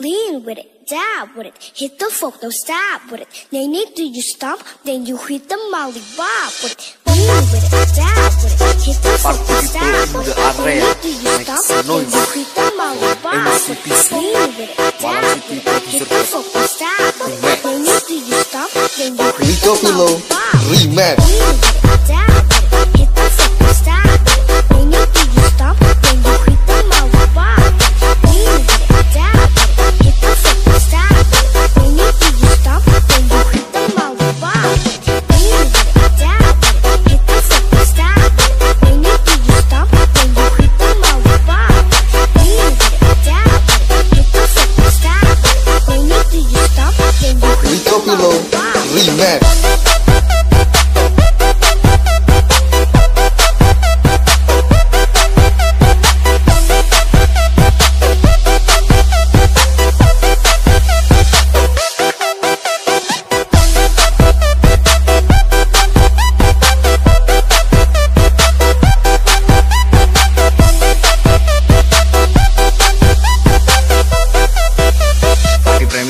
Lean with it, dab with it, hit the folk, no stab with it. Nay, nay, do you stomp? Then you hit the molly bob with it. Lean with it, dab with it, hit the folk, no stab with it. Nay, nay, do you stomp? Then you hit the molly bob with it. Lean with it, dab with it, hit the folk, no stab with it. Nay, nay, do you stomp? Then you hit the molly bob with it. Remix.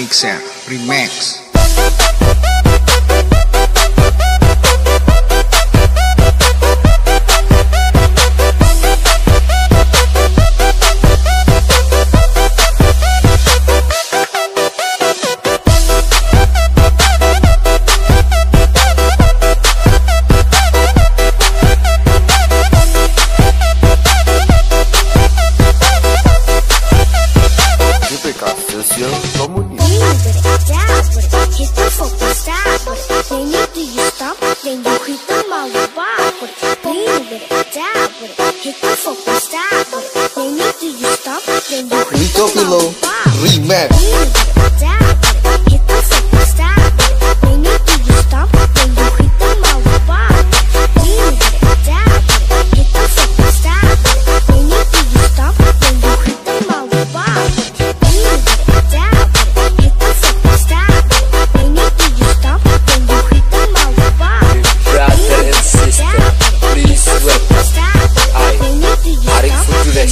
Mixer Remix. Hip-hop, stop. Then you do you stop, then you hip-hop, Remix. Nobody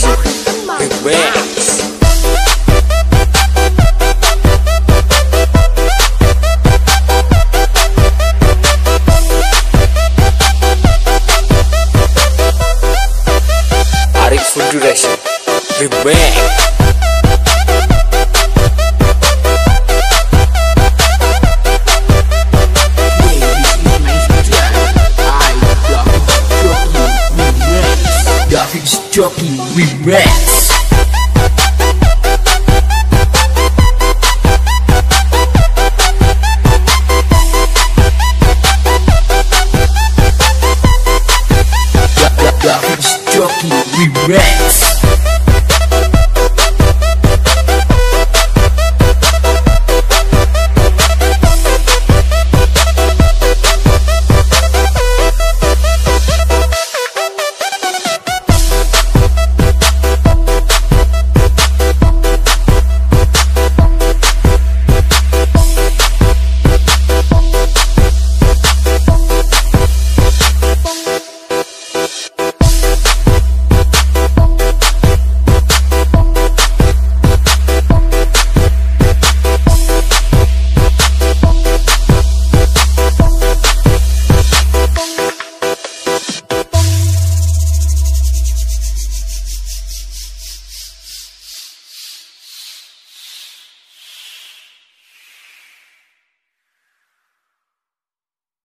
can do that shit. Beware. Jockey Remix